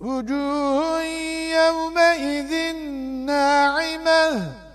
وجوه يومئذ ناعمة.